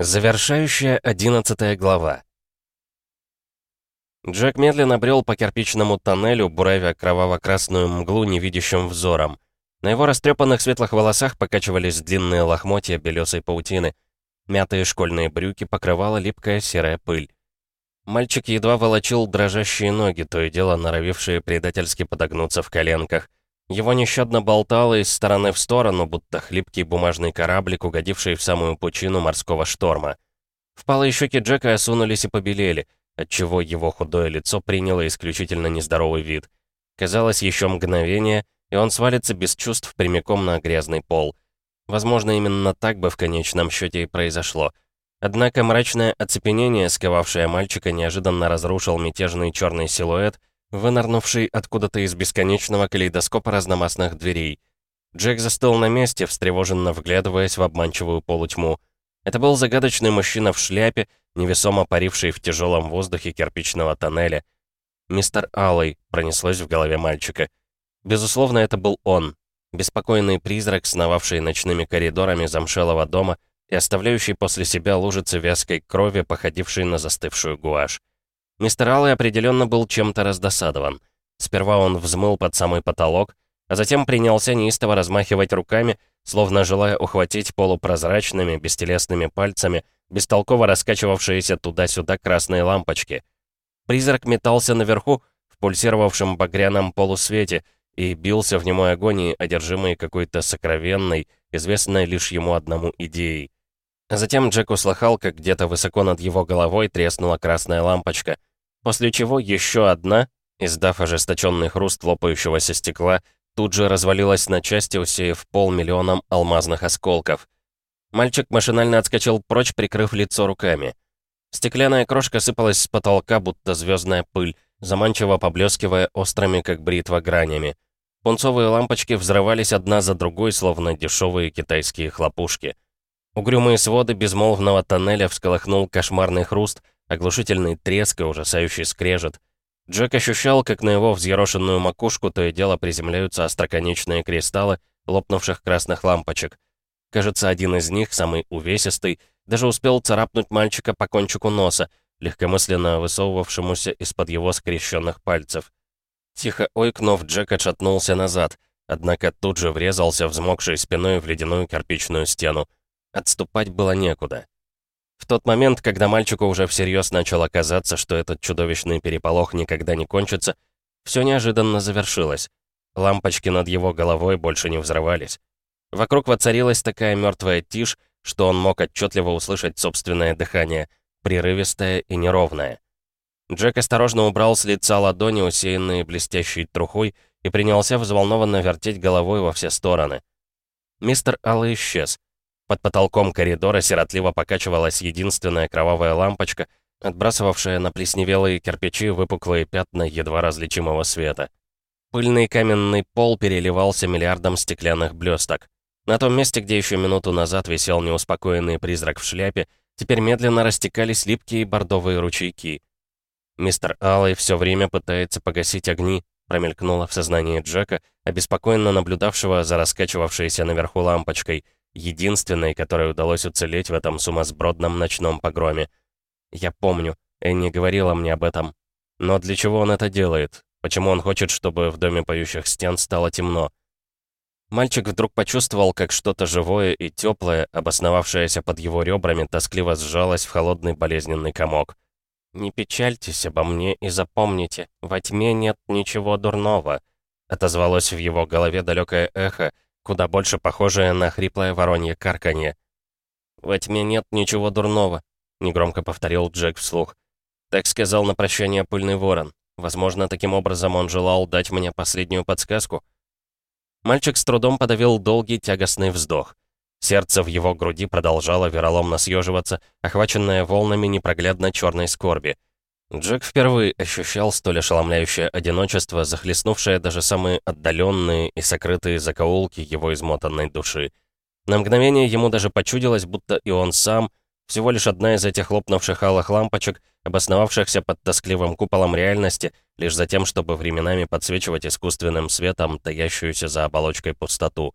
Завершающая одиннадцатая глава. Джек медленно брел по кирпичному тоннелю, буравя кроваво-красную мглу невидящим взором. На его растрепанных светлых волосах покачивались длинные лохмотья белесой паутины. Мятые школьные брюки покрывала липкая серая пыль. Мальчик едва волочил дрожащие ноги, то и дело норовившие предательски подогнуться в коленках. Его нещадно болтало из стороны в сторону, будто хлипкий бумажный кораблик, угодивший в самую пучину морского шторма. Впалые щеки Джека осунулись и побелели, отчего его худое лицо приняло исключительно нездоровый вид. Казалось, еще мгновение, и он свалится без чувств прямиком на грязный пол. Возможно, именно так бы в конечном счете и произошло. Однако мрачное оцепенение, сковавшее мальчика, неожиданно разрушил мятежный черный силуэт, вынырнувший откуда-то из бесконечного калейдоскопа разномастных дверей. Джек застыл на месте, встревоженно вглядываясь в обманчивую полутьму. Это был загадочный мужчина в шляпе, невесомо паривший в тяжелом воздухе кирпичного тоннеля. «Мистер Аллой», — пронеслось в голове мальчика. Безусловно, это был он. Беспокойный призрак, сновавший ночными коридорами замшелого дома и оставляющий после себя лужицы вязкой крови, походившей на застывшую гуашь. Мистер Аллый определенно был чем-то раздосадован. Сперва он взмыл под самый потолок, а затем принялся неистово размахивать руками, словно желая ухватить полупрозрачными, бестелесными пальцами бестолково раскачивавшиеся туда-сюда красные лампочки. Призрак метался наверху, в пульсировавшем багряном полусвете, и бился в немой агонии, одержимый какой-то сокровенной, известной лишь ему одному идеей. Затем Джек услыхал, как где-то высоко над его головой треснула красная лампочка — После чего еще одна, издав ожесточенный хруст лопающегося стекла, тут же развалилась на части, усеяв полмиллионом алмазных осколков. Мальчик машинально отскочил прочь, прикрыв лицо руками. Стеклянная крошка сыпалась с потолка, будто звездная пыль, заманчиво поблескивая острыми, как бритва, гранями. Пунцовые лампочки взрывались одна за другой, словно дешевые китайские хлопушки. Угрюмые своды безмолвного тоннеля всколыхнул кошмарный хруст, оглушительный треск и ужасающий скрежет. Джек ощущал, как на его взъерошенную макушку то и дело приземляются остроконечные кристаллы лопнувших красных лампочек. Кажется, один из них, самый увесистый, даже успел царапнуть мальчика по кончику носа, легкомысленно высовывавшемуся из-под его скрещенных пальцев. Тихо ойкнув, Джек отшатнулся назад, однако тут же врезался взмокшей спиной в ледяную кирпичную стену. Отступать было некуда. В тот момент, когда мальчику уже всерьез начало казаться, что этот чудовищный переполох никогда не кончится, все неожиданно завершилось. Лампочки над его головой больше не взрывались. Вокруг воцарилась такая мертвая тишь, что он мог отчетливо услышать собственное дыхание, прерывистое и неровное. Джек осторожно убрал с лица ладони, усеянные блестящей трухой, и принялся взволнованно вертеть головой во все стороны. Мистер Алла исчез. Под потолком коридора сиротливо покачивалась единственная кровавая лампочка, отбрасывавшая на плесневелые кирпичи выпуклые пятна едва различимого света. Пыльный каменный пол переливался миллиардом стеклянных блесток. На том месте, где еще минуту назад висел неуспокоенный призрак в шляпе, теперь медленно растекались липкие бордовые ручейки. Мистер Аллой все время пытается погасить огни, промелькнуло в сознании Джека, обеспокоенно наблюдавшего за раскачивавшейся наверху лампочкой — единственной, которой удалось уцелеть в этом сумасбродном ночном погроме. Я помню, Энни говорила мне об этом. Но для чего он это делает? Почему он хочет, чтобы в доме поющих стен стало темно? Мальчик вдруг почувствовал, как что-то живое и теплое, обосновавшееся под его ребрами, тоскливо сжалось в холодный болезненный комок. «Не печальтесь обо мне и запомните, во тьме нет ничего дурного», отозвалось в его голове далекое эхо, куда больше похожее на хриплое воронье карканье. «Во тьме нет ничего дурного», — негромко повторил Джек вслух. Так сказал на прощание пыльный ворон. Возможно, таким образом он желал дать мне последнюю подсказку. Мальчик с трудом подавил долгий тягостный вздох. Сердце в его груди продолжало вероломно съеживаться, охваченное волнами непроглядно черной скорби. Джек впервые ощущал столь ошеломляющее одиночество, захлестнувшее даже самые отдаленные и сокрытые закоулки его измотанной души. На мгновение ему даже почудилось, будто и он сам всего лишь одна из этих лопнувших алых лампочек, обосновавшихся под тоскливым куполом реальности, лишь за тем, чтобы временами подсвечивать искусственным светом таящуюся за оболочкой пустоту.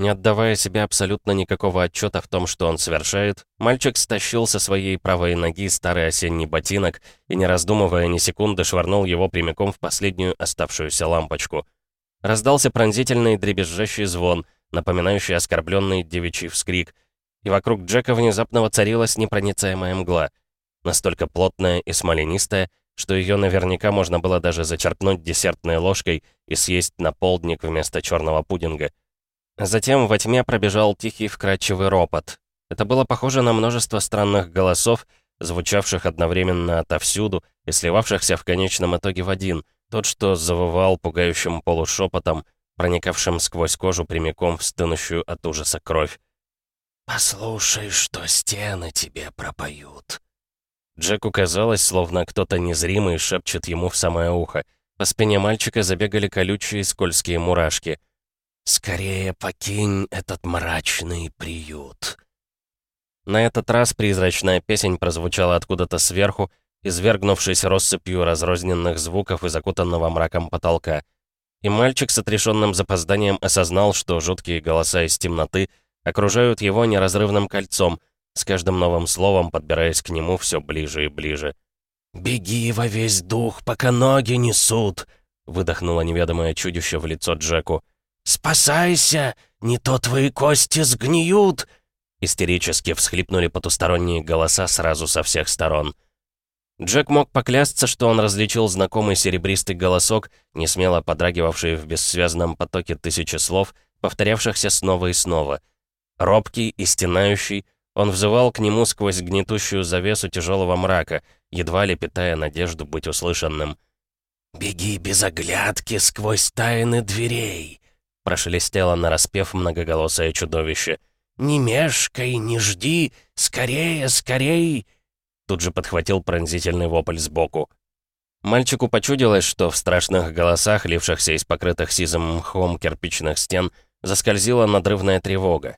Не отдавая себе абсолютно никакого отчета в том, что он совершает, мальчик стащил со своей правой ноги старый осенний ботинок и, не раздумывая ни секунды, швырнул его прямиком в последнюю оставшуюся лампочку. Раздался пронзительный дребезжащий звон, напоминающий оскорбленный девичий вскрик, и вокруг Джека внезапно воцарилась непроницаемая мгла, настолько плотная и смоленистая, что ее наверняка можно было даже зачерпнуть десертной ложкой и съесть на полдник вместо черного пудинга. Затем во тьме пробежал тихий вкрадчивый ропот. Это было похоже на множество странных голосов, звучавших одновременно отовсюду и сливавшихся в конечном итоге в один, тот, что завывал пугающим полушепотом, проникавшим сквозь кожу прямиком в стынущую от ужаса кровь. «Послушай, что стены тебе пропоют». Джеку казалось, словно кто-то незримый шепчет ему в самое ухо. По спине мальчика забегали колючие скользкие мурашки — «Скорее покинь этот мрачный приют». На этот раз призрачная песень прозвучала откуда-то сверху, извергнувшись россыпью разрозненных звуков и закутанного мраком потолка. И мальчик с отрешенным запозданием осознал, что жуткие голоса из темноты окружают его неразрывным кольцом, с каждым новым словом подбираясь к нему все ближе и ближе. «Беги во весь дух, пока ноги несут!» — выдохнуло неведомое чудище в лицо Джеку. «Спасайся! Не то твои кости сгниют!» Истерически всхлипнули потусторонние голоса сразу со всех сторон. Джек мог поклясться, что он различил знакомый серебристый голосок, несмело подрагивавший в бессвязном потоке тысячи слов, повторявшихся снова и снова. Робкий и стенающий, он взывал к нему сквозь гнетущую завесу тяжелого мрака, едва ли питая надежду быть услышанным. «Беги без оглядки сквозь тайны дверей!» Прошелестело нараспев многоголосое чудовище. «Не мешкай, не жди! Скорее, скорей!» Тут же подхватил пронзительный вопль сбоку. Мальчику почудилось, что в страшных голосах, лившихся из покрытых сизым мхом кирпичных стен, заскользила надрывная тревога.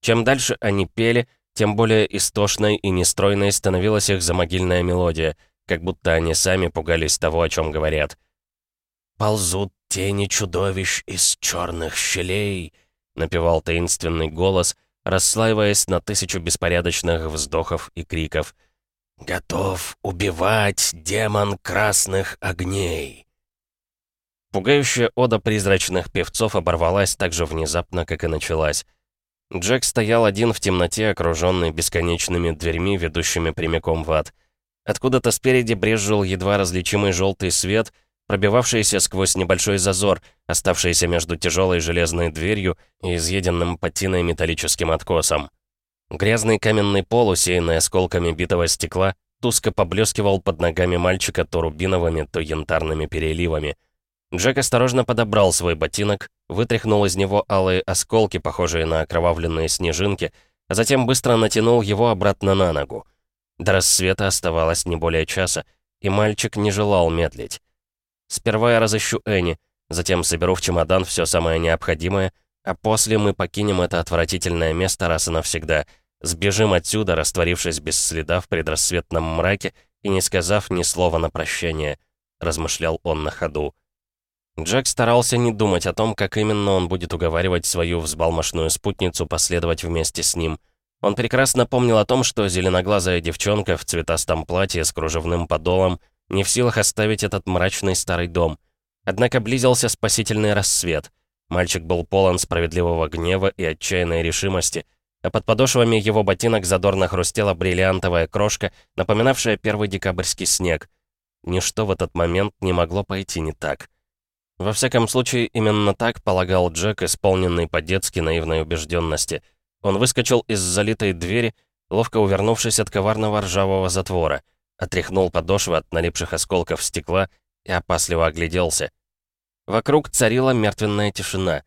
Чем дальше они пели, тем более истошной и нестройной становилась их замогильная мелодия, как будто они сами пугались того, о чем говорят. «Ползут тени чудовищ из черных щелей», — напевал таинственный голос, расслаиваясь на тысячу беспорядочных вздохов и криков. «Готов убивать демон красных огней!» Пугающая ода призрачных певцов оборвалась так же внезапно, как и началась. Джек стоял один в темноте, окруженный бесконечными дверьми, ведущими прямиком в ад. Откуда-то спереди брезжил едва различимый желтый свет, пробивавшиеся сквозь небольшой зазор, оставшийся между тяжелой железной дверью и изъеденным патиной металлическим откосом. Грязный каменный пол, усеянный осколками битого стекла, туско поблескивал под ногами мальчика то рубиновыми, то янтарными переливами. Джек осторожно подобрал свой ботинок, вытряхнул из него алые осколки, похожие на окровавленные снежинки, а затем быстро натянул его обратно на ногу. До рассвета оставалось не более часа, и мальчик не желал медлить. Сперва я разыщу Энни, затем соберу в чемодан все самое необходимое, а после мы покинем это отвратительное место раз и навсегда. Сбежим отсюда, растворившись без следа в предрассветном мраке и не сказав ни слова на прощание», — размышлял он на ходу. Джек старался не думать о том, как именно он будет уговаривать свою взбалмошную спутницу последовать вместе с ним. Он прекрасно помнил о том, что зеленоглазая девчонка в цветастом платье с кружевным подолом — не в силах оставить этот мрачный старый дом. Однако близился спасительный рассвет. Мальчик был полон справедливого гнева и отчаянной решимости, а под подошвами его ботинок задорно хрустела бриллиантовая крошка, напоминавшая первый декабрьский снег. Ничто в этот момент не могло пойти не так. Во всяком случае, именно так полагал Джек, исполненный по-детски наивной убежденности. Он выскочил из залитой двери, ловко увернувшись от коварного ржавого затвора — отряхнул подошвы от налипших осколков стекла и опасливо огляделся. Вокруг царила мертвенная тишина.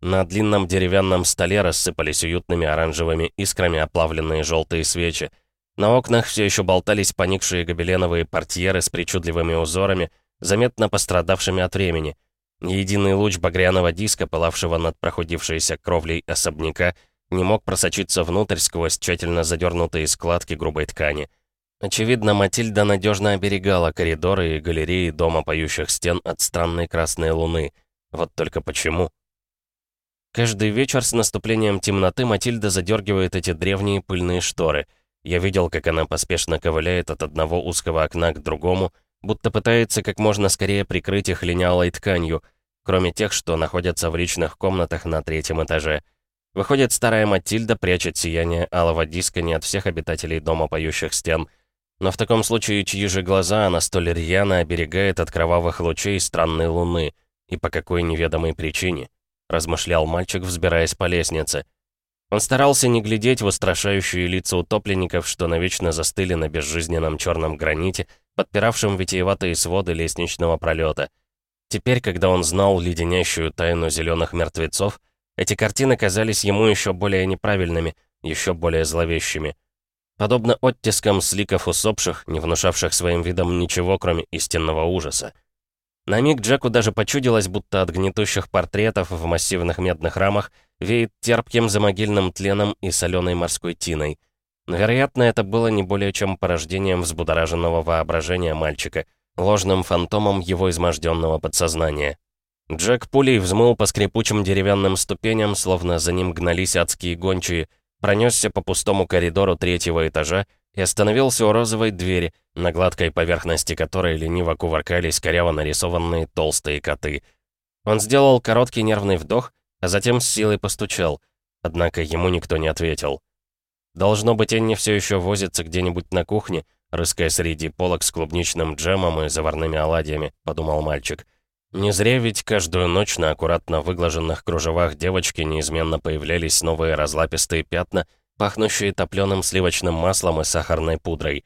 На длинном деревянном столе рассыпались уютными оранжевыми искрами оплавленные желтые свечи. На окнах все еще болтались поникшие гобеленовые портьеры с причудливыми узорами, заметно пострадавшими от времени. Единый луч багряного диска, пылавшего над прохудившейся кровлей особняка, не мог просочиться внутрь сквозь тщательно задернутые складки грубой ткани. Очевидно, Матильда надежно оберегала коридоры и галереи дома поющих стен от странной красной луны. Вот только почему? Каждый вечер с наступлением темноты Матильда задергивает эти древние пыльные шторы. Я видел, как она поспешно ковыляет от одного узкого окна к другому, будто пытается как можно скорее прикрыть их линялой тканью, кроме тех, что находятся в личных комнатах на третьем этаже. Выходит, старая Матильда прячет сияние алого диска не от всех обитателей дома поющих стен. Но в таком случае, чьи же глаза она столь рьяно оберегает от кровавых лучей странной луны, и по какой неведомой причине? — размышлял мальчик, взбираясь по лестнице. Он старался не глядеть в устрашающие лица утопленников, что навечно застыли на безжизненном черном граните, подпиравшем витиеватые своды лестничного пролета. Теперь, когда он знал леденящую тайну зеленых мертвецов, эти картины казались ему еще более неправильными, еще более зловещими. Подобно оттискам сликов усопших, не внушавших своим видом ничего, кроме истинного ужаса. На миг Джеку даже почудилось, будто от гнетущих портретов в массивных медных рамах веет терпким замогильным тленом и соленой морской тиной. Но, вероятно, это было не более чем порождением взбудораженного воображения мальчика, ложным фантомом его изможденного подсознания. Джек пулей взмыл по скрипучим деревянным ступеням, словно за ним гнались адские гончие, пронесся по пустому коридору третьего этажа и остановился у розовой двери, на гладкой поверхности которой лениво кувыркались коряво нарисованные толстые коты. Он сделал короткий нервный вдох, а затем с силой постучал, однако ему никто не ответил. Должно быть, Энни все еще возится где-нибудь на кухне, рыская среди полок с клубничным джемом и заварными оладьями, подумал мальчик. Не зря ведь каждую ночь на аккуратно выглаженных кружевах девочки неизменно появлялись новые разлапистые пятна, пахнущие топленым сливочным маслом и сахарной пудрой.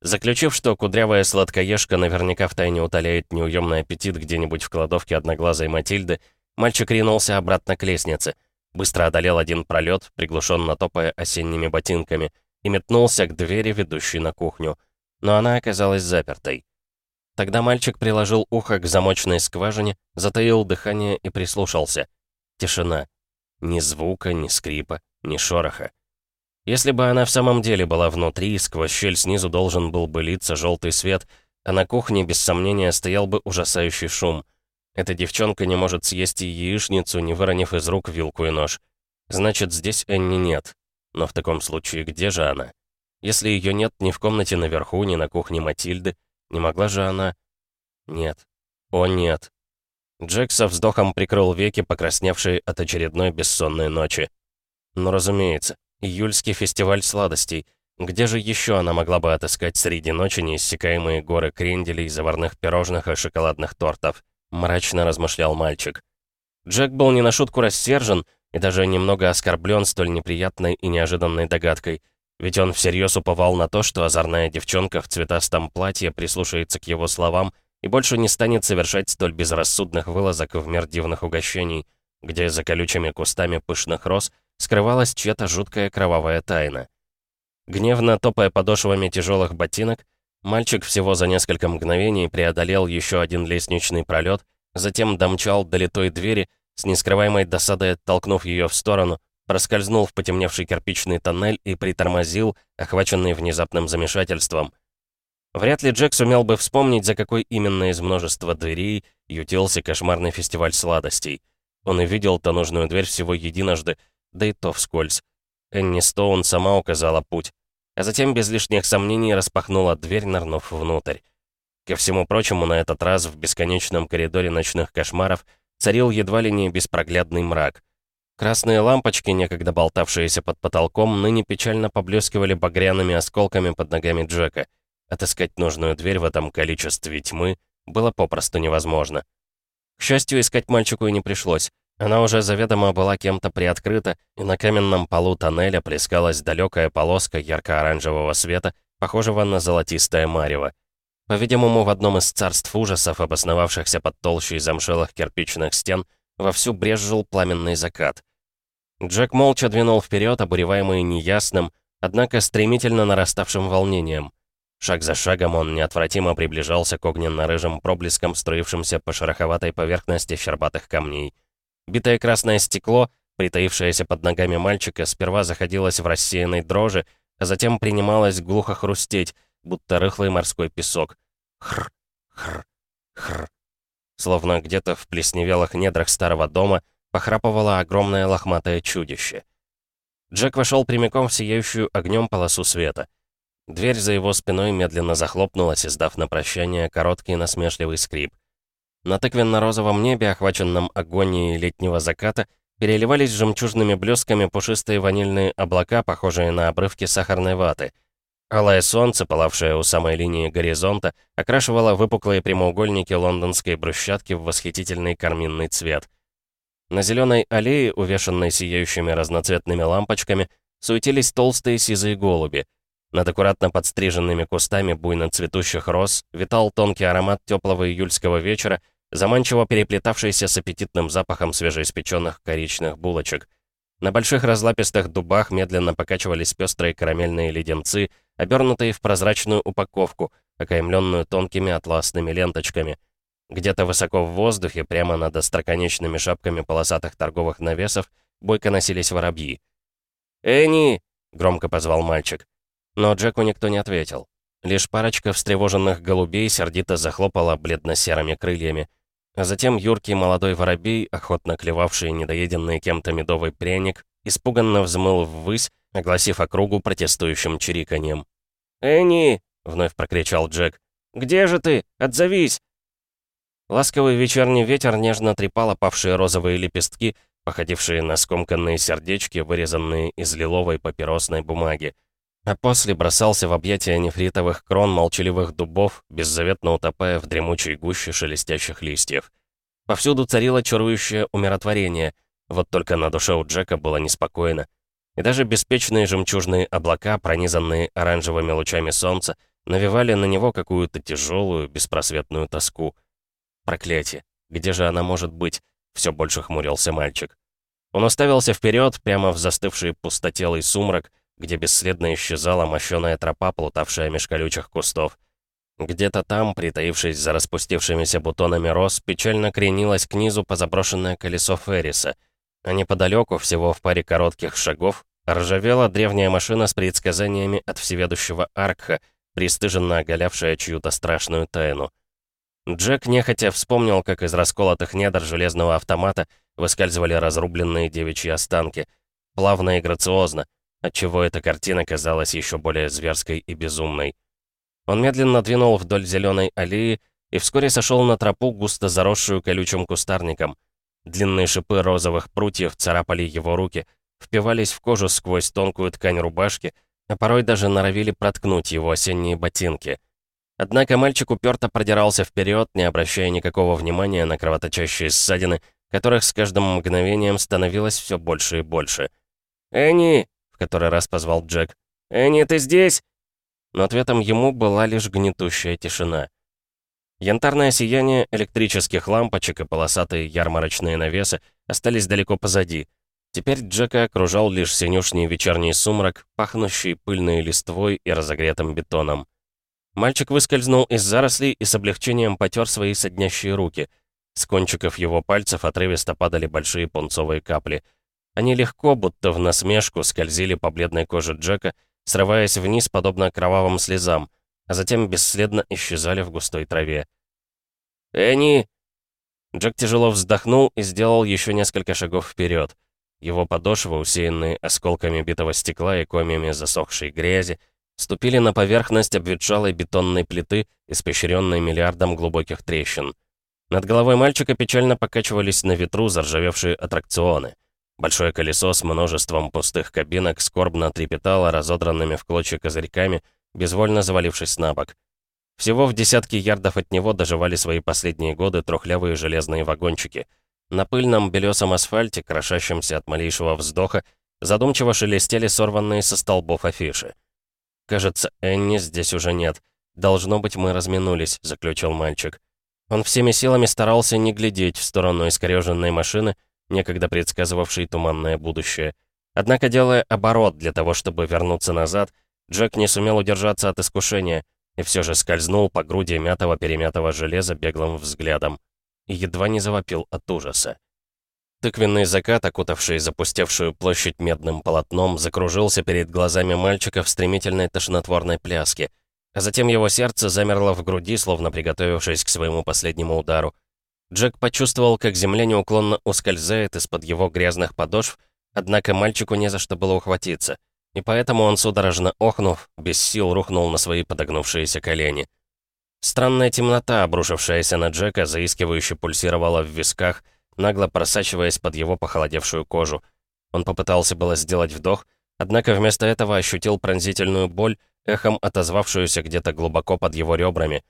Заключив, что кудрявая сладкоежка наверняка втайне утоляет неуемный аппетит где-нибудь в кладовке одноглазой Матильды, мальчик ринулся обратно к лестнице, быстро одолел один пролет, приглушенно топая осенними ботинками, и метнулся к двери, ведущей на кухню. Но она оказалась запертой. Тогда мальчик приложил ухо к замочной скважине, затаил дыхание и прислушался. Тишина. Ни звука, ни скрипа, ни шороха. Если бы она в самом деле была внутри, сквозь щель снизу должен был бы литься желтый свет, а на кухне, без сомнения, стоял бы ужасающий шум. Эта девчонка не может съесть и яичницу, не выронив из рук вилку и нож. Значит, здесь Энни нет. Но в таком случае где же она? Если ее нет ни в комнате наверху, ни на кухне Матильды, не могла же она... Нет. О, нет. Джек со вздохом прикрыл веки, покрасневшие от очередной бессонной ночи. Ну, разумеется. Июльский фестиваль сладостей. Где же еще она могла бы отыскать среди ночи неиссякаемые горы кренделей, заварных пирожных и шоколадных тортов? Мрачно размышлял мальчик. Джек был не на шутку рассержен и даже немного оскорблен столь неприятной и неожиданной догадкой. Ведь он всерьез уповал на то, что озорная девчонка в цветастом платье прислушается к его словам и больше не станет совершать столь безрассудных вылазок в мир дивных угощений, где за колючими кустами пышных роз — скрывалась чья-то жуткая кровавая тайна. Гневно топая подошвами тяжелых ботинок, мальчик всего за несколько мгновений преодолел еще один лестничный пролет, затем домчал до литой двери, с нескрываемой досадой оттолкнув ее в сторону, проскользнул в потемневший кирпичный тоннель и притормозил, охваченный внезапным замешательством. Вряд ли Джек сумел бы вспомнить, за какой именно из множества дверей ютился кошмарный фестиваль сладостей. Он и видел-то нужную дверь всего единожды, да и то вскользь. Энни Стоун сама указала путь, а затем без лишних сомнений распахнула дверь, нырнув внутрь. Ко всему прочему, на этот раз в бесконечном коридоре ночных кошмаров царил едва ли не беспроглядный мрак. Красные лампочки, некогда болтавшиеся под потолком, ныне печально поблескивали багряными осколками под ногами Джека. Отыскать нужную дверь в этом количестве тьмы было попросту невозможно. К счастью, искать мальчику и не пришлось. Она уже заведомо была кем-то приоткрыта, и на каменном полу тоннеля плескалась далекая полоска ярко-оранжевого света, похожего на золотистое марево. По-видимому, в одном из царств ужасов, обосновавшихся под толщей замшелых кирпичных стен, вовсю брезжил пламенный закат. Джек молча двинул вперед, обуреваемый неясным, однако стремительно нараставшим волнением. Шаг за шагом он неотвратимо приближался к огненно-рыжим проблескам, струившимся по шероховатой поверхности щербатых камней. Битое красное стекло, притаившееся под ногами мальчика, сперва заходилось в рассеянной дрожи, а затем принималось глухо хрустеть, будто рыхлый морской песок. Хр, хр, хр. Словно где-то в плесневелых недрах старого дома похрапывало огромное лохматое чудище. Джек вошел прямиком в сияющую огнем полосу света. Дверь за его спиной медленно захлопнулась, издав на прощание короткий насмешливый скрип. На тыквенно-розовом небе, охваченном агонией летнего заката, переливались жемчужными блесками пушистые ванильные облака, похожие на обрывки сахарной ваты. Алое солнце, пылавшее у самой линии горизонта, окрашивало выпуклые прямоугольники лондонской брусчатки в восхитительный карминный цвет. На зеленой аллее, увешанной сияющими разноцветными лампочками, суетились толстые сизые голуби. Над аккуратно подстриженными кустами буйно цветущих роз витал тонкий аромат теплого июльского вечера, заманчиво переплетавшийся с аппетитным запахом свежеиспеченных коричных булочек. На больших разлапистых дубах медленно покачивались пестрые карамельные леденцы, обернутые в прозрачную упаковку, окаймленную тонкими атласными ленточками. Где-то высоко в воздухе, прямо над остроконечными шапками полосатых торговых навесов, бойко носились воробьи. «Энни!» — громко позвал мальчик. Но Джеку никто не ответил. Лишь парочка встревоженных голубей сердито захлопала бледно-серыми крыльями. А затем юркий молодой воробей, охотно клевавший недоеденный кем-то медовый пряник, испуганно взмыл ввысь, огласив округу протестующим чириканьем. «Энни!» — вновь прокричал Джек. «Где же ты? Отзовись!» Ласковый вечерний ветер нежно трепал опавшие розовые лепестки, походившие на скомканные сердечки, вырезанные из лиловой папиросной бумаги. А после бросался в объятия нефритовых крон молчаливых дубов, беззаветно утопая в дремучей гуще шелестящих листьев. Повсюду царило чарующее умиротворение, вот только на душе у Джека было неспокойно. И даже беспечные жемчужные облака, пронизанные оранжевыми лучами солнца, навевали на него какую-то тяжелую, беспросветную тоску. Проклятие! Где же она может быть? Все больше хмурился мальчик. Он уставился вперед, прямо в застывший пустотелый сумрак, где бесследно исчезала мощеная тропа, плутавшая меж колючих кустов. Где-то там, притаившись за распустившимися бутонами роз, печально кренилось к низу позаброшенное колесо Ферриса, а неподалеку, всего в паре коротких шагов, ржавела древняя машина с предсказаниями от всеведущего Аркха, пристыженно оголявшая чью-то страшную тайну. Джек нехотя вспомнил, как из расколотых недр железного автомата выскальзывали разрубленные девичьи останки. Плавно и грациозно, отчего эта картина казалась еще более зверской и безумной. Он медленно двинул вдоль зеленой аллеи и вскоре сошел на тропу, густо заросшую колючим кустарником. Длинные шипы розовых прутьев царапали его руки, впивались в кожу сквозь тонкую ткань рубашки, а порой даже норовили проткнуть его осенние ботинки. Однако мальчик уперто продирался вперед, не обращая никакого внимания на кровоточащие ссадины, которых с каждым мгновением становилось все больше и больше. «Энни!» в который раз позвал Джек. «Энни, ты здесь?» Но ответом ему была лишь гнетущая тишина. Янтарное сияние электрических лампочек и полосатые ярмарочные навесы остались далеко позади. Теперь Джека окружал лишь синюшний вечерний сумрак, пахнущий пыльной листвой и разогретым бетоном. Мальчик выскользнул из зарослей и с облегчением потер свои соднящие руки. С кончиков его пальцев отрывисто падали большие пунцовые капли — они легко, будто в насмешку, скользили по бледной коже Джека, срываясь вниз, подобно кровавым слезам, а затем бесследно исчезали в густой траве. «Энни!» Джек тяжело вздохнул и сделал еще несколько шагов вперед. Его подошвы, усеянные осколками битого стекла и комьями засохшей грязи, ступили на поверхность обветшалой бетонной плиты, испещренной миллиардом глубоких трещин. Над головой мальчика печально покачивались на ветру заржавевшие аттракционы. Большое колесо с множеством пустых кабинок скорбно трепетало разодранными в клочья козырьками, безвольно завалившись на бок. Всего в десятки ярдов от него доживали свои последние годы трухлявые железные вагончики. На пыльном белесом асфальте, крошащемся от малейшего вздоха, задумчиво шелестели сорванные со столбов афиши. «Кажется, Энни здесь уже нет. Должно быть, мы разминулись», — заключил мальчик. Он всеми силами старался не глядеть в сторону искорёженной машины, некогда предсказывавший туманное будущее. Однако, делая оборот для того, чтобы вернуться назад, Джек не сумел удержаться от искушения и все же скользнул по груди мятого-перемятого железа беглым взглядом и едва не завопил от ужаса. Тыквенный закат, окутавший запустевшую площадь медным полотном, закружился перед глазами мальчика в стремительной тошнотворной пляске, а затем его сердце замерло в груди, словно приготовившись к своему последнему удару. Джек почувствовал, как земля неуклонно ускользает из-под его грязных подошв, однако мальчику не за что было ухватиться, и поэтому он, судорожно охнув, без сил рухнул на свои подогнувшиеся колени. Странная темнота, обрушившаяся на Джека, заискивающе пульсировала в висках, нагло просачиваясь под его похолодевшую кожу. Он попытался было сделать вдох, однако вместо этого ощутил пронзительную боль, эхом отозвавшуюся где-то глубоко под его ребрами.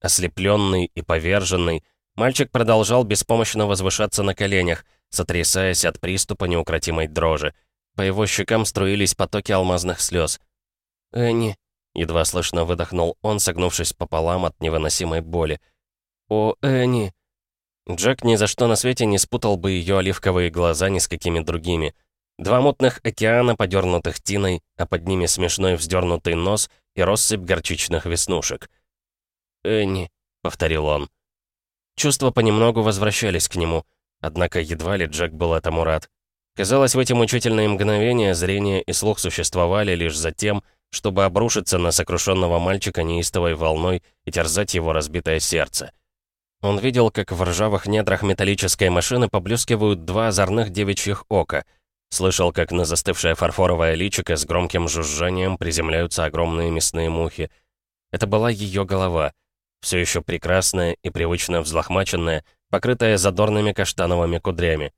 Ослепленный и поверженный, мальчик продолжал беспомощно возвышаться на коленях, сотрясаясь от приступа неукротимой дрожи. По его щекам струились потоки алмазных слез. «Энни», — едва слышно выдохнул он, согнувшись пополам от невыносимой боли. «О, Энни!» Джек ни за что на свете не спутал бы ее оливковые глаза ни с какими другими. Два мутных океана, подернутых тиной, а под ними смешной вздернутый нос и россыпь горчичных веснушек. «Энни», — повторил он. Чувства понемногу возвращались к нему, однако едва ли Джек был этому рад. Казалось, в эти мучительные мгновения зрение и слух существовали лишь за тем, чтобы обрушиться на сокрушенного мальчика неистовой волной и терзать его разбитое сердце. Он видел, как в ржавых недрах металлической машины поблескивают два озорных девичьих ока. Слышал, как на застывшее фарфоровое личико с громким жужжанием приземляются огромные мясные мухи. Это была ее голова, все еще прекрасная и привычно взлохмаченная, покрытая задорными каштановыми кудрями.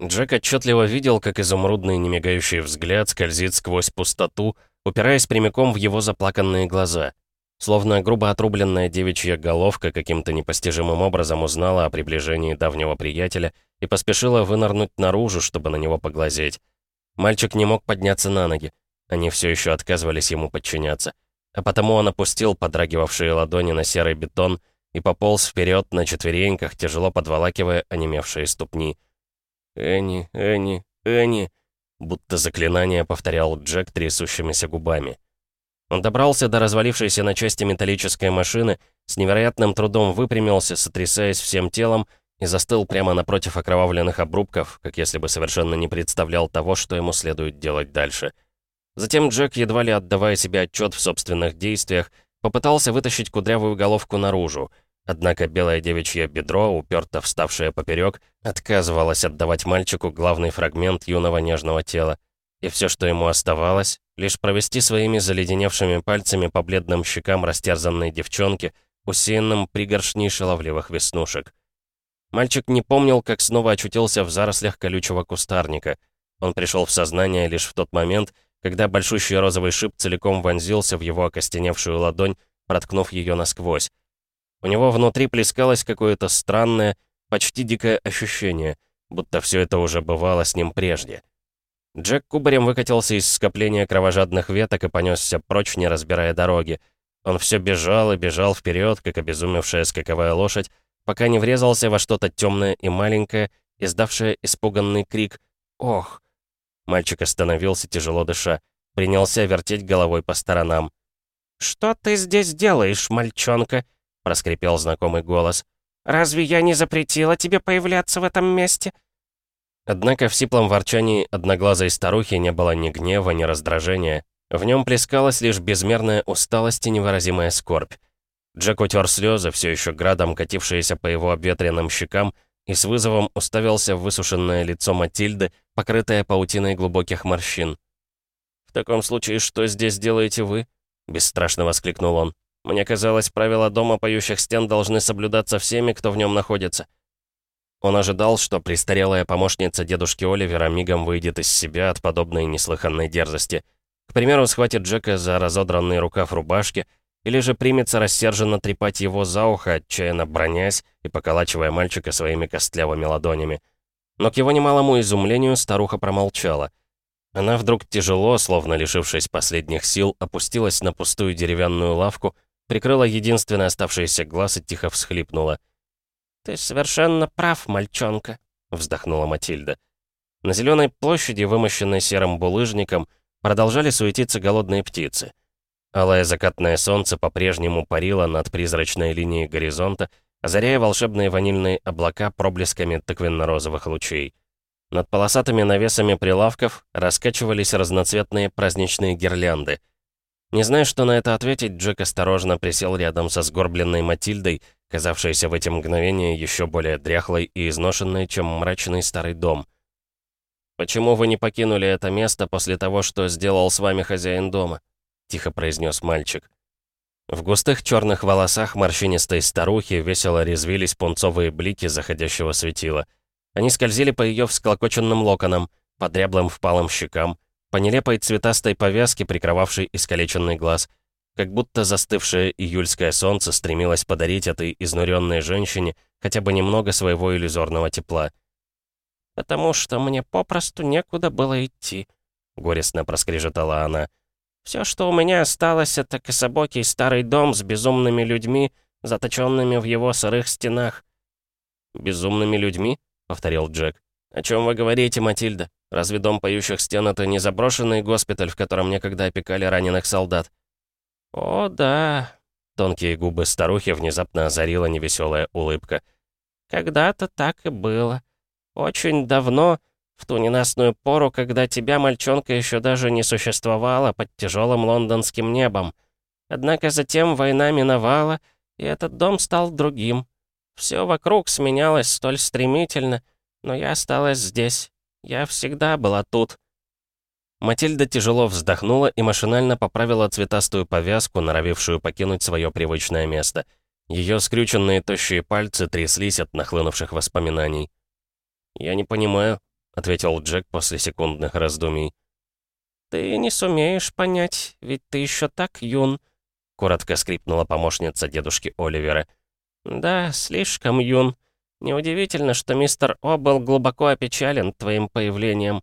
Джек отчетливо видел, как изумрудный немигающий взгляд скользит сквозь пустоту, упираясь прямиком в его заплаканные глаза. Словно грубо отрубленная девичья головка каким-то непостижимым образом узнала о приближении давнего приятеля и поспешила вынырнуть наружу, чтобы на него поглазеть. Мальчик не мог подняться на ноги. Они все еще отказывались ему подчиняться. А потому он опустил подрагивавшие ладони на серый бетон и пополз вперед на четвереньках, тяжело подволакивая онемевшие ступни. «Энни, Энни, Энни!» Будто заклинание повторял Джек трясущимися губами. Он добрался до развалившейся на части металлической машины, с невероятным трудом выпрямился, сотрясаясь всем телом, и застыл прямо напротив окровавленных обрубков, как если бы совершенно не представлял того, что ему следует делать дальше. Затем Джек, едва ли отдавая себе отчет в собственных действиях, попытался вытащить кудрявую головку наружу — Однако белое девичье бедро, уперто вставшее поперек, отказывалось отдавать мальчику главный фрагмент юного нежного тела. И все, что ему оставалось, лишь провести своими заледеневшими пальцами по бледным щекам растерзанной девчонки, усеянным пригоршней шаловливых веснушек. Мальчик не помнил, как снова очутился в зарослях колючего кустарника. Он пришел в сознание лишь в тот момент, когда большущий розовый шип целиком вонзился в его окостеневшую ладонь, проткнув ее насквозь. У него внутри плескалось какое-то странное, почти дикое ощущение, будто все это уже бывало с ним прежде. Джек кубарем выкатился из скопления кровожадных веток и понесся прочь, не разбирая дороги. Он все бежал и бежал вперед, как обезумевшая скаковая лошадь, пока не врезался во что-то темное и маленькое, издавшее испуганный крик «Ох!». Мальчик остановился, тяжело дыша, принялся вертеть головой по сторонам. «Что ты здесь делаешь, мальчонка?» Проскрипел знакомый голос. «Разве я не запретила тебе появляться в этом месте?» Однако в сиплом ворчании одноглазой старухи не было ни гнева, ни раздражения. В нем плескалась лишь безмерная усталость и невыразимая скорбь. Джек утер слезы, все еще градом катившиеся по его обветренным щекам, и с вызовом уставился в высушенное лицо Матильды, покрытое паутиной глубоких морщин. «В таком случае, что здесь делаете вы?» — бесстрашно воскликнул он. Мне казалось, правила дома поющих стен должны соблюдаться всеми, кто в нем находится. Он ожидал, что престарелая помощница дедушки Оливера мигом выйдет из себя от подобной неслыханной дерзости. К примеру, схватит Джека за разодранный рукав рубашки, или же примется рассерженно трепать его за ухо, отчаянно бронясь и поколачивая мальчика своими костлявыми ладонями. Но к его немалому изумлению старуха промолчала. Она вдруг тяжело, словно лишившись последних сил, опустилась на пустую деревянную лавку прикрыла единственный оставшийся глаз и тихо всхлипнула. «Ты совершенно прав, мальчонка», — вздохнула Матильда. На зеленой площади, вымощенной серым булыжником, продолжали суетиться голодные птицы. Алое закатное солнце по-прежнему парило над призрачной линией горизонта, озаряя волшебные ванильные облака проблесками тыквенно-розовых лучей. Над полосатыми навесами прилавков раскачивались разноцветные праздничные гирлянды — не зная, что на это ответить, Джек осторожно присел рядом со сгорбленной Матильдой казавшаяся в эти мгновения еще более дряхлой и изношенной, чем мрачный старый дом. «Почему вы не покинули это место после того, что сделал с вами хозяин дома?» — тихо произнес мальчик. В густых черных волосах морщинистой старухи весело резвились пунцовые блики заходящего светила. Они скользили по ее всклокоченным локонам, по дряблым впалым щекам, по нелепой цветастой повязке, прикрывавшей искалеченный глаз, как будто застывшее июльское солнце стремилось подарить этой изнуренной женщине хотя бы немного своего иллюзорного тепла. «Потому что мне попросту некуда было идти», — горестно проскрежетала она. Все, что у меня осталось, это кособокий старый дом с безумными людьми, заточенными в его сырых стенах». «Безумными людьми?» — повторил Джек. «О чем вы говорите, Матильда? Разве дом поющих стен — это не заброшенный госпиталь, в котором некогда опекали раненых солдат?» «О, да», — тонкие губы старухи внезапно озарила невеселая улыбка. «Когда-то так и было. Очень давно, в ту ненастную пору, когда тебя, мальчонка, еще даже не существовало под тяжелым лондонским небом. Однако затем война миновала, и этот дом стал другим. Все вокруг сменялось столь стремительно, но я осталась здесь. Я всегда была тут». Матильда тяжело вздохнула и машинально поправила цветастую повязку, норовившую покинуть свое привычное место. Ее скрюченные тощие пальцы тряслись от нахлынувших воспоминаний. «Я не понимаю», ответил Джек после секундных раздумий. «Ты не сумеешь понять, ведь ты еще так юн», — коротко скрипнула помощница дедушки Оливера. «Да, слишком юн. Неудивительно, что мистер О был глубоко опечален твоим появлением».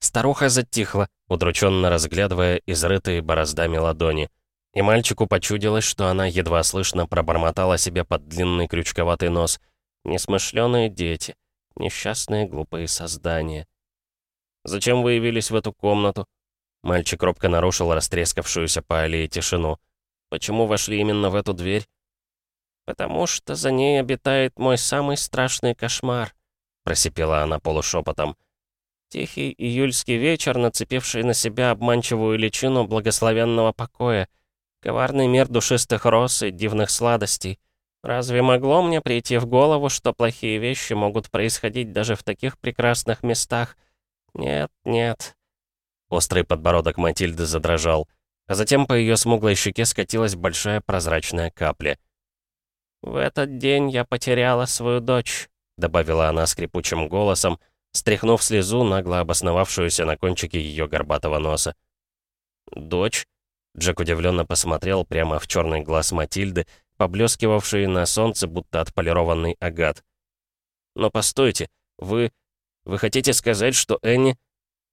Старуха затихла, удрученно разглядывая изрытые бороздами ладони. И мальчику почудилось, что она едва слышно пробормотала себе под длинный крючковатый нос. «Несмышленые дети». Несчастные глупые создания. «Зачем вы явились в эту комнату?» Мальчик робко нарушил растрескавшуюся по аллее тишину. «Почему вошли именно в эту дверь?» «Потому что за ней обитает мой самый страшный кошмар», — просипела она полушепотом. «Тихий июльский вечер, нацепивший на себя обманчивую личину благословенного покоя, коварный мир душистых роз и дивных сладостей». Разве могло мне прийти в голову, что плохие вещи могут происходить даже в таких прекрасных местах? Нет, нет. Острый подбородок Матильды задрожал, а затем по ее смуглой щеке скатилась большая прозрачная капля. «В этот день я потеряла свою дочь», — добавила она скрипучим голосом, стряхнув слезу, нагло обосновавшуюся на кончике ее горбатого носа. «Дочь?» Джек удивленно посмотрел прямо в черный глаз Матильды, поблескивавший на солнце, будто отполированный агат. «Но постойте, вы... вы хотите сказать, что Энни...»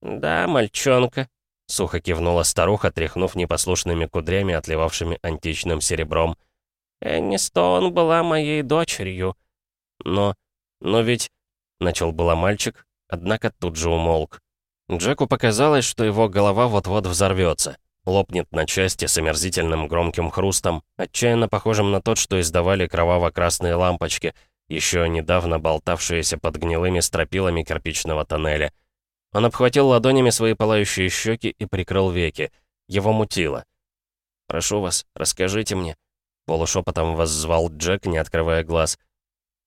«Да, мальчонка», — сухо кивнула старуха, тряхнув непослушными кудрями, отливавшими античным серебром. «Энни Стоун была моей дочерью». «Но... но ведь...» — начал было мальчик, однако тут же умолк. Джеку показалось, что его голова вот-вот взорвется лопнет на части с омерзительным громким хрустом, отчаянно похожим на тот, что издавали кроваво-красные лампочки, еще недавно болтавшиеся под гнилыми стропилами кирпичного тоннеля. Он обхватил ладонями свои пылающие щеки и прикрыл веки. Его мутило. «Прошу вас, расскажите мне», — полушепотом воззвал Джек, не открывая глаз.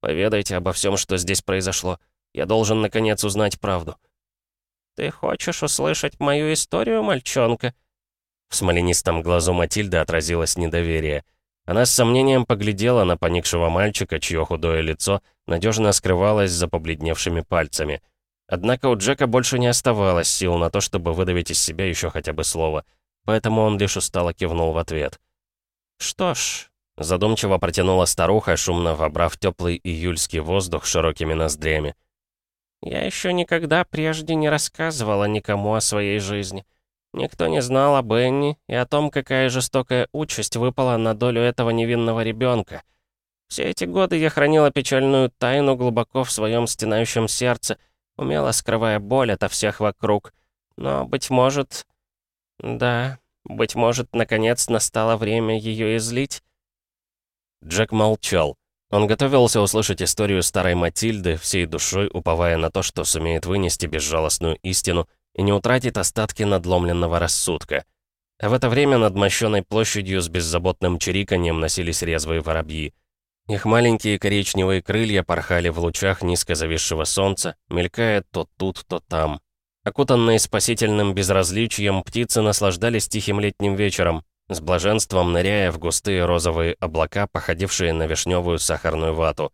«Поведайте обо всем, что здесь произошло. Я должен, наконец, узнать правду». «Ты хочешь услышать мою историю, мальчонка?» В смоленистом глазу Матильды отразилось недоверие. Она с сомнением поглядела на поникшего мальчика, чье худое лицо надежно скрывалось за побледневшими пальцами. Однако у Джека больше не оставалось сил на то, чтобы выдавить из себя еще хотя бы слово, поэтому он лишь устало кивнул в ответ. «Что ж», — задумчиво протянула старуха, шумно вобрав теплый июльский воздух широкими ноздрями. «Я еще никогда прежде не рассказывала никому о своей жизни». Никто не знал о Бенни и о том, какая жестокая участь выпала на долю этого невинного ребенка. Все эти годы я хранила печальную тайну глубоко в своем стенающем сердце, умело скрывая боль ото всех вокруг. Но, быть может... Да, быть может, наконец настало время ее излить? Джек молчал. Он готовился услышать историю старой Матильды, всей душой уповая на то, что сумеет вынести безжалостную истину — и не утратит остатки надломленного рассудка. А в это время над мощенной площадью с беззаботным чириканьем носились резвые воробьи. Их маленькие коричневые крылья порхали в лучах низко зависшего солнца, мелькая то тут, то там. Окутанные спасительным безразличием, птицы наслаждались тихим летним вечером, с блаженством ныряя в густые розовые облака, походившие на вишневую сахарную вату.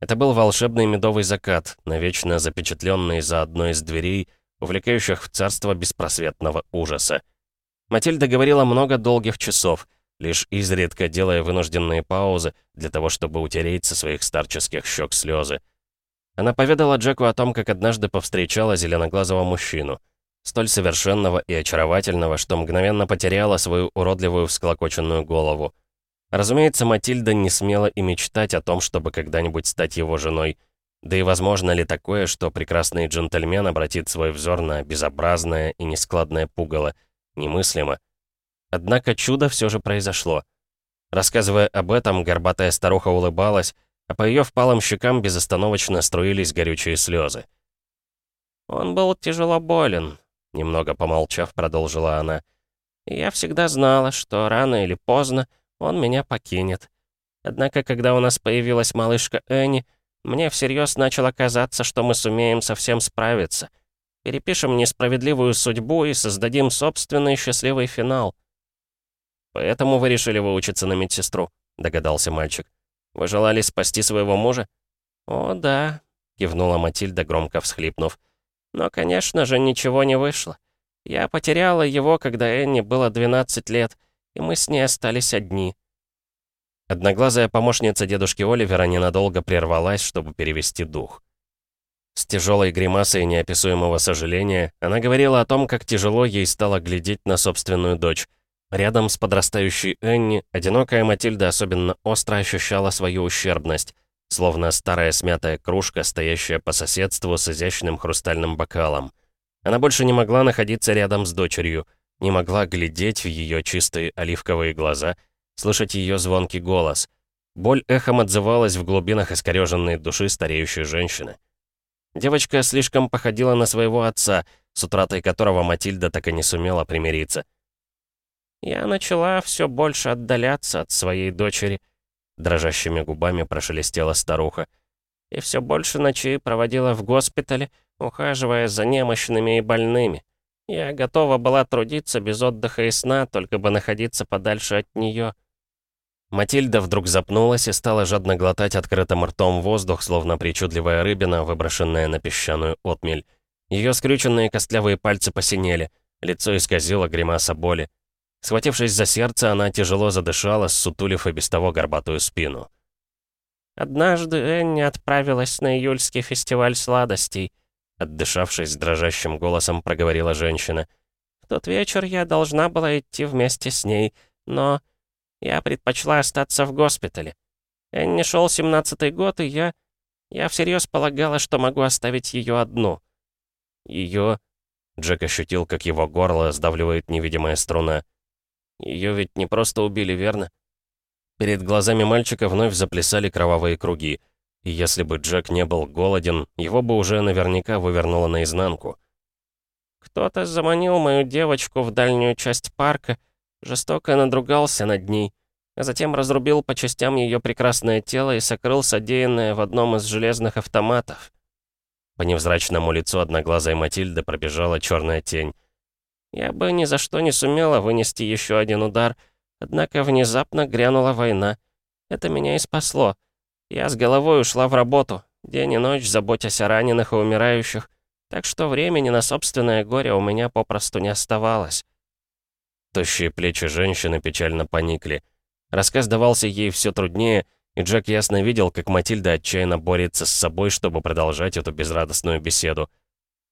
Это был волшебный медовый закат, навечно запечатленный за одной из дверей, увлекающих в царство беспросветного ужаса. Матильда говорила много долгих часов, лишь изредка делая вынужденные паузы для того, чтобы утереть со своих старческих щек слезы. Она поведала Джеку о том, как однажды повстречала зеленоглазого мужчину. Столь совершенного и очаровательного, что мгновенно потеряла свою уродливую всклокоченную голову. Разумеется, Матильда не смела и мечтать о том, чтобы когда-нибудь стать его женой. Да и возможно ли такое, что прекрасный джентльмен обратит свой взор на безобразное и нескладное пугало? Немыслимо. Однако чудо все же произошло. Рассказывая об этом, горбатая старуха улыбалась, а по ее впалым щекам безостановочно струились горючие слезы. «Он был тяжело болен», — немного помолчав, продолжила она. «Я всегда знала, что рано или поздно он меня покинет. Однако, когда у нас появилась малышка Энни, мне всерьез начало казаться, что мы сумеем совсем справиться. Перепишем несправедливую судьбу и создадим собственный счастливый финал». «Поэтому вы решили выучиться на медсестру», — догадался мальчик. Вы желали спасти своего мужа?» «О, да», — кивнула Матильда, громко всхлипнув. «Но, конечно же, ничего не вышло. Я потеряла его, когда Энни было 12 лет, и мы с ней остались одни». Одноглазая помощница дедушки Оливера ненадолго прервалась, чтобы перевести дух. С тяжелой гримасой неописуемого сожаления она говорила о том, как тяжело ей стало глядеть на собственную дочь, Рядом с подрастающей Энни, одинокая Матильда особенно остро ощущала свою ущербность, словно старая смятая кружка, стоящая по соседству с изящным хрустальным бокалом. Она больше не могла находиться рядом с дочерью, не могла глядеть в ее чистые оливковые глаза, слышать ее звонкий голос. Боль эхом отзывалась в глубинах искореженной души стареющей женщины. Девочка слишком походила на своего отца, с утратой которого Матильда так и не сумела примириться — я начала все больше отдаляться от своей дочери. Дрожащими губами прошелестела старуха. И все больше ночей проводила в госпитале, ухаживая за немощными и больными. Я готова была трудиться без отдыха и сна, только бы находиться подальше от нее. Матильда вдруг запнулась и стала жадно глотать открытым ртом воздух, словно причудливая рыбина, выброшенная на песчаную отмель. Ее скрюченные костлявые пальцы посинели, лицо исказило гримаса боли. Схватившись за сердце, она тяжело задышала, сутулив и без того горбатую спину. «Однажды Энни отправилась на июльский фестиваль сладостей», отдышавшись дрожащим голосом, проговорила женщина. «В тот вечер я должна была идти вместе с ней, но я предпочла остаться в госпитале. Энни шел семнадцатый год, и я... Я всерьез полагала, что могу оставить ее одну». Ее... Джек ощутил, как его горло сдавливает невидимая струна. Ее ведь не просто убили, верно? Перед глазами мальчика вновь заплясали кровавые круги. И если бы Джек не был голоден, его бы уже наверняка вывернуло наизнанку. «Кто-то заманил мою девочку в дальнюю часть парка, жестоко надругался над ней, а затем разрубил по частям ее прекрасное тело и сокрыл содеянное в одном из железных автоматов». По невзрачному лицу одноглазой Матильды пробежала черная тень. Я бы ни за что не сумела вынести еще один удар, однако внезапно грянула война. Это меня и спасло. Я с головой ушла в работу, день и ночь заботясь о раненых и умирающих, так что времени на собственное горе у меня попросту не оставалось. Тощие плечи женщины печально поникли. Рассказ давался ей все труднее, и Джек ясно видел, как Матильда отчаянно борется с собой, чтобы продолжать эту безрадостную беседу.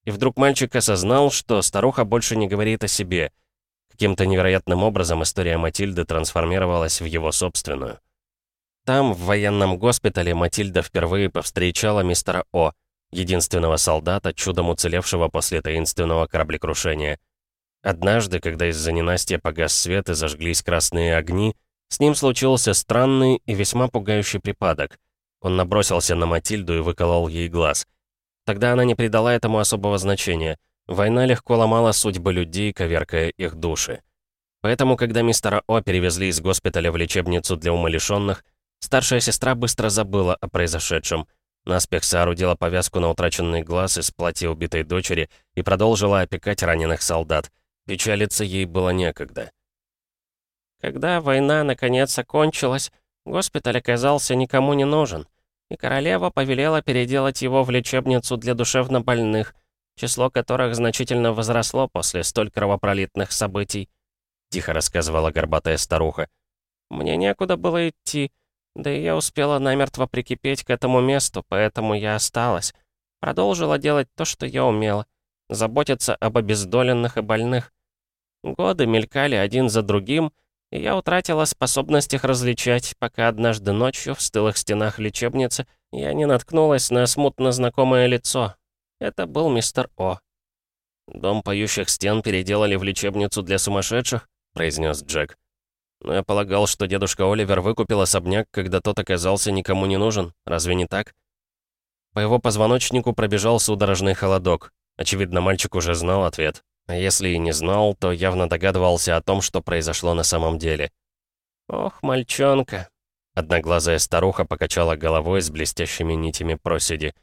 И вдруг мальчик осознал, что старуха больше не говорит о себе. Каким-то невероятным образом история Матильды трансформировалась в его собственную. Там, в военном госпитале, Матильда впервые повстречала мистера О, единственного солдата, чудом уцелевшего после таинственного кораблекрушения. Однажды, когда из-за ненастья погас свет и зажглись красные огни, с ним случился странный и весьма пугающий припадок. Он набросился на Матильду и выколол ей глаз — Тогда она не придала этому особого значения. Война легко ломала судьбы людей, коверкая их души. Поэтому, когда мистера О перевезли из госпиталя в лечебницу для умалишенных, Старшая сестра быстро забыла о произошедшем. Наспех соорудила повязку на утраченный глаз из платья убитой дочери и продолжила опекать раненых солдат. Печалиться ей было некогда. Когда война наконец окончилась, госпиталь оказался никому не нужен, и королева повелела переделать его в лечебницу для душевнобольных, число которых значительно возросло после столь кровопролитных событий. Тихо рассказывала горбатая старуха. «Мне некуда было идти, да и я успела намертво прикипеть к этому месту, поэтому я осталась. Продолжила делать то, что я умела. Заботиться об обездоленных и больных. Годы мелькали один за другим, я утратила способность их различать, пока однажды ночью в стылых стенах лечебницы я не наткнулась на смутно знакомое лицо. Это был мистер О. «Дом поющих стен переделали в лечебницу для сумасшедших?» — произнес Джек. «Но я полагал, что дедушка Оливер выкупил особняк, когда тот оказался никому не нужен. Разве не так?» По его позвоночнику пробежал судорожный холодок. Очевидно, мальчик уже знал ответ. Если и не знал, то явно догадывался о том, что произошло на самом деле. «Ох, мальчонка!» Одноглазая старуха покачала головой с блестящими нитями проседи.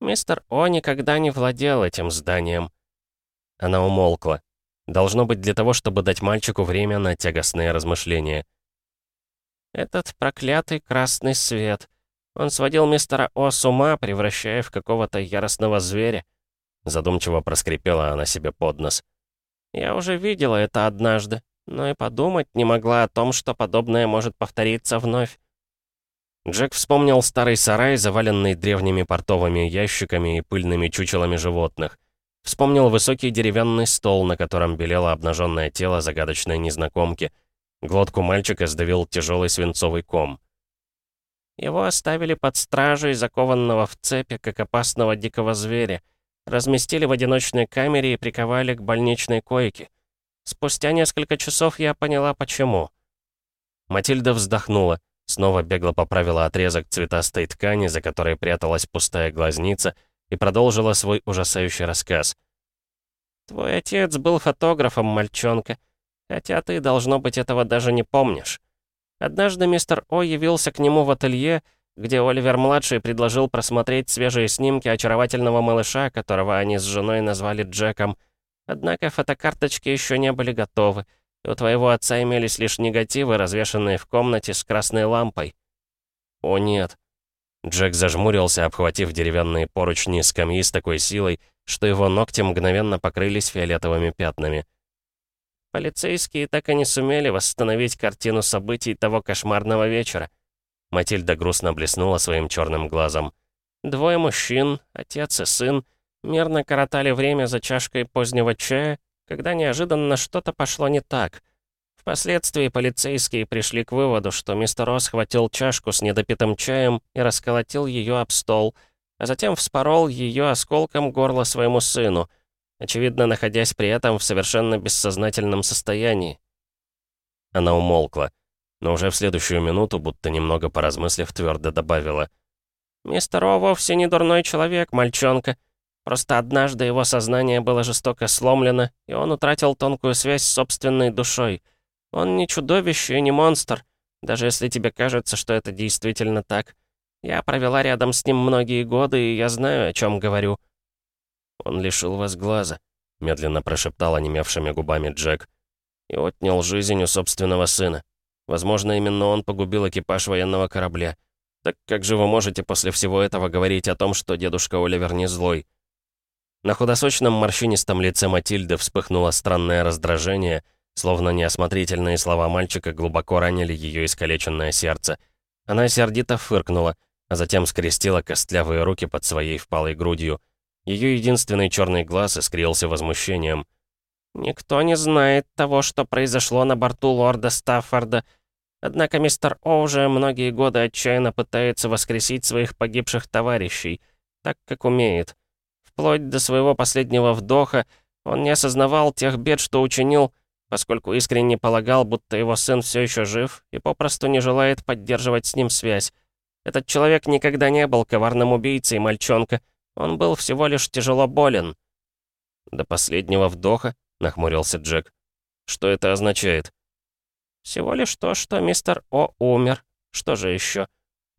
«Мистер О никогда не владел этим зданием». Она умолкла. Должно быть для того, чтобы дать мальчику время на тягостные размышления. «Этот проклятый красный свет. Он сводил мистера О с ума, превращая в какого-то яростного зверя. Задумчиво проскрипела она себе под нос. «Я уже видела это однажды, но и подумать не могла о том, что подобное может повториться вновь». Джек вспомнил старый сарай, заваленный древними портовыми ящиками и пыльными чучелами животных. Вспомнил высокий деревянный стол, на котором белело обнаженное тело загадочной незнакомки. Глотку мальчика сдавил тяжелый свинцовый ком. Его оставили под стражей, закованного в цепи, как опасного дикого зверя. Разместили в одиночной камере и приковали к больничной койке. Спустя несколько часов я поняла, почему. Матильда вздохнула, снова бегло поправила отрезок цветастой ткани, за которой пряталась пустая глазница, и продолжила свой ужасающий рассказ. «Твой отец был фотографом, мальчонка, хотя ты, должно быть, этого даже не помнишь. Однажды мистер О явился к нему в ателье, где Оливер-младший предложил просмотреть свежие снимки очаровательного малыша, которого они с женой назвали Джеком. Однако фотокарточки еще не были готовы, и у твоего отца имелись лишь негативы, развешанные в комнате с красной лампой. «О нет». Джек зажмурился, обхватив деревянные поручни скамьи с такой силой, что его ногти мгновенно покрылись фиолетовыми пятнами. Полицейские так и не сумели восстановить картину событий того кошмарного вечера. Матильда грустно блеснула своим черным глазом. Двое мужчин, отец и сын, мирно коротали время за чашкой позднего чая, когда неожиданно что-то пошло не так. Впоследствии полицейские пришли к выводу, что мистер Росс схватил чашку с недопитым чаем и расколотил ее об стол, а затем вспорол ее осколком горло своему сыну, очевидно, находясь при этом в совершенно бессознательном состоянии. Она умолкла но уже в следующую минуту, будто немного поразмыслив, твердо добавила. «Мистер О вовсе не дурной человек, мальчонка. Просто однажды его сознание было жестоко сломлено, и он утратил тонкую связь с собственной душой. Он не чудовище и не монстр, даже если тебе кажется, что это действительно так. Я провела рядом с ним многие годы, и я знаю, о чем говорю». «Он лишил вас глаза», — медленно прошептал онемевшими губами Джек, «и отнял жизнь у собственного сына. Возможно, именно он погубил экипаж военного корабля. Так как же вы можете после всего этого говорить о том, что дедушка Оливер не злой? На худосочном морщинистом лице Матильды вспыхнуло странное раздражение, словно неосмотрительные слова мальчика глубоко ранили ее искалеченное сердце. Она сердито фыркнула, а затем скрестила костлявые руки под своей впалой грудью. Ее единственный черный глаз искрился возмущением — «Никто не знает того, что произошло на борту лорда Стаффорда. Однако мистер О уже многие годы отчаянно пытается воскресить своих погибших товарищей, так как умеет. Вплоть до своего последнего вдоха он не осознавал тех бед, что учинил, поскольку искренне полагал, будто его сын все еще жив и попросту не желает поддерживать с ним связь. Этот человек никогда не был коварным убийцей мальчонка, он был всего лишь тяжело болен. До последнего вдоха нахмурился Джек. «Что это означает?» «Всего лишь то, что мистер О умер», Что же еще?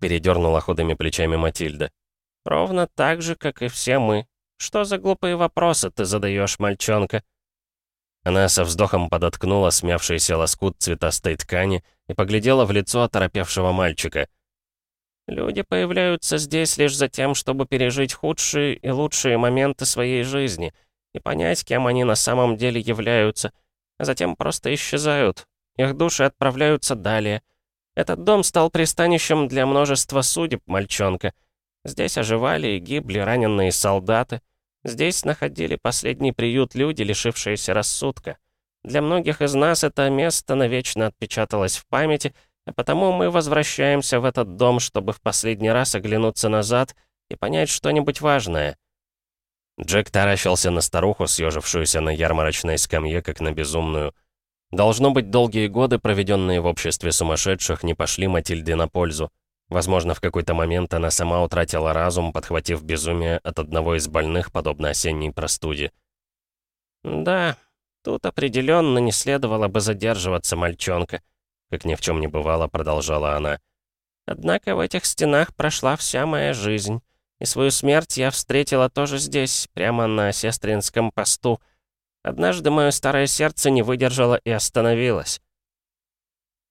Передернула ходами плечами Матильда. Ровно так же, как и все мы. Что за глупые вопросы ты задаешь, мальчонка? Она со вздохом подоткнула смявшийся лоскут цветастой ткани и поглядела в лицо оторопевшего мальчика. «Люди появляются здесь лишь за тем, чтобы пережить худшие и лучшие моменты своей жизни и понять, кем они на самом деле являются, а затем просто исчезают. Их души отправляются далее. Этот дом стал пристанищем для множества судеб, мальчонка. Здесь оживали и гибли раненые солдаты. Здесь находили последний приют люди, лишившиеся рассудка. Для многих из нас это место навечно отпечаталось в памяти, а потому мы возвращаемся в этот дом, чтобы в последний раз оглянуться назад и понять что-нибудь важное. Джек таращился на старуху, съежившуюся на ярмарочной скамье, как на безумную. Должно быть, долгие годы, проведенные в обществе сумасшедших, не пошли Матильде на пользу. Возможно, в какой-то момент она сама утратила разум, подхватив безумие от одного из больных, подобно осенней простуде. «Да, тут определенно не следовало бы задерживаться, мальчонка», как ни в чем не бывало, продолжала она. «Однако в этих стенах прошла вся моя жизнь, и свою смерть я встретила тоже здесь, прямо на сестринском посту». Однажды мое старое сердце не выдержало и остановилось.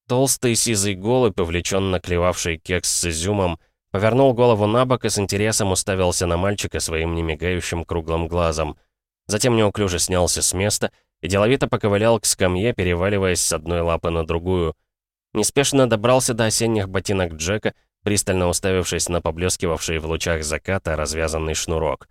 Толстый сизый голубь, увлеченно клевавший кекс с изюмом, повернул голову на бок и с интересом уставился на мальчика своим немигающим круглым глазом. Затем неуклюже снялся с места и деловито поковылял к скамье, переваливаясь с одной лапы на другую. Неспешно добрался до осенних ботинок Джека, пристально уставившись на поблескивавший в лучах заката развязанный шнурок.